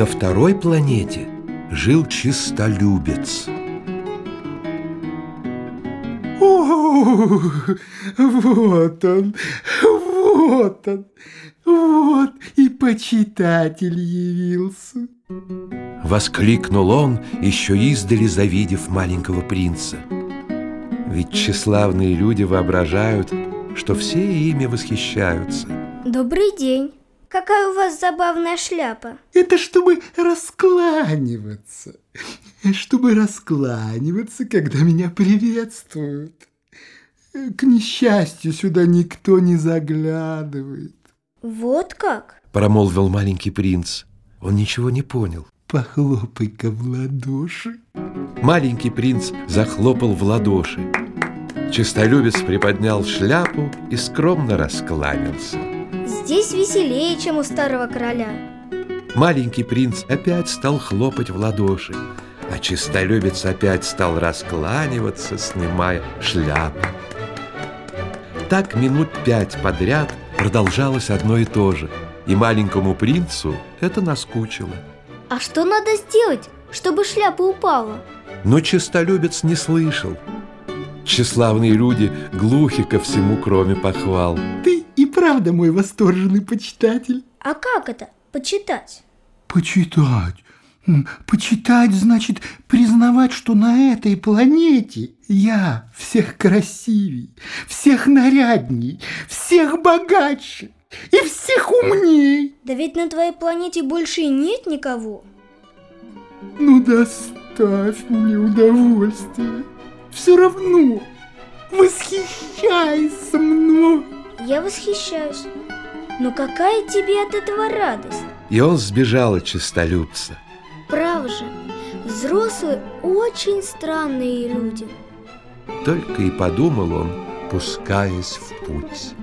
На второй планете жил чистолюбец. О, вот он, вот он, вот и почитатель явился. Воскликнул он, еще издали завидев маленького принца. Ведь тщеславные люди воображают, что все ими восхищаются. Добрый день. Какая у вас забавная шляпа? Это чтобы раскланиваться. Чтобы раскланиваться, когда меня приветствуют. К несчастью, сюда никто не заглядывает. Вот как? Промолвил маленький принц. Он ничего не понял. Похлопай-ка в ладоши. Маленький принц захлопал в ладоши. Чистолюбец приподнял шляпу и скромно раскланялся. Здесь веселее, чем у старого короля. Маленький принц опять стал хлопать в ладоши, а чистолюбец опять стал раскланиваться, снимая шляпу. Так минут пять подряд продолжалось одно и то же, и маленькому принцу это наскучило. А что надо сделать, чтобы шляпа упала? Но чистолюбец не слышал. Тщеславные люди глухи ко всему, кроме похвал. Ты и правда мой восторженный почитатель. А как это, почитать? Почитать? Почитать значит признавать, что на этой планете я всех красивей, всех нарядней, всех богаче и всех умней. Да ведь на твоей планете больше и нет никого. Ну доставь мне удовольствие. Все равно восхищайся мной. Я восхищаюсь. Но какая тебе от этого радость? И он сбежал от чистолюбца. Право же, взрослые очень странные люди. Только и подумал он, пускаясь в путь.